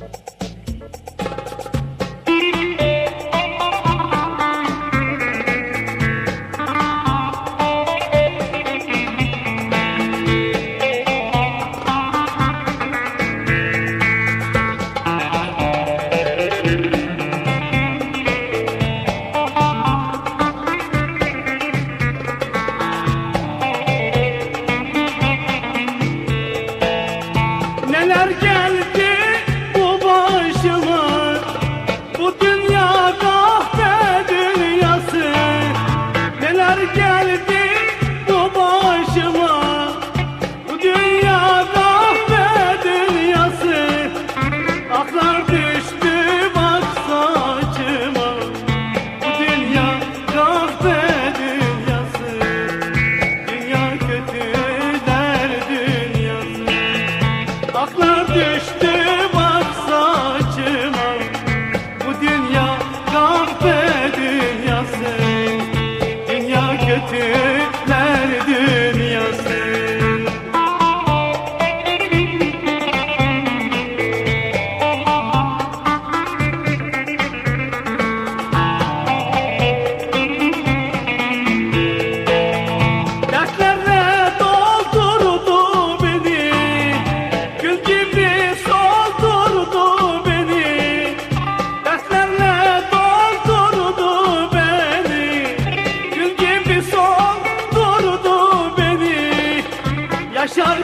you Düştü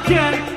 giderken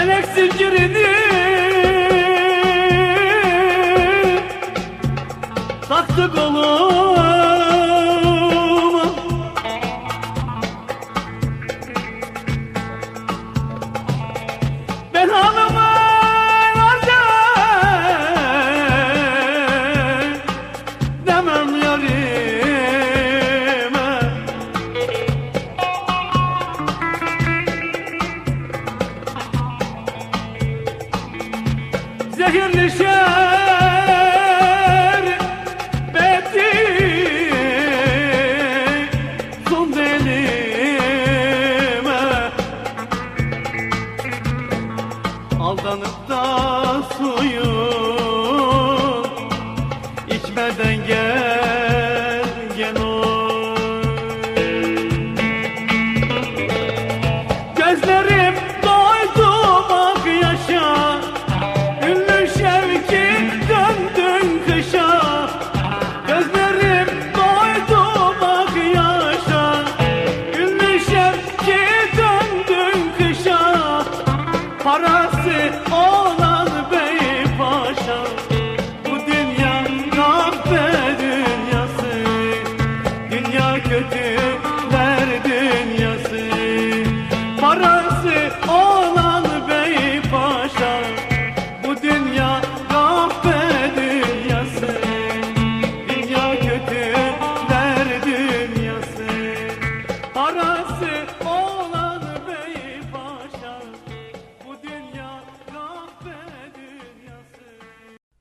Felek zincirini Taktı kolum. zehirli şerbeti Son elime Aldanıp da suyum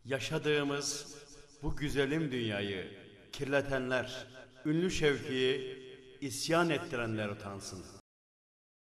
Yaşadığımız bu güzelim dünyayı kirletenler, ünlü Şevki'yi isyan ettirenler utansın.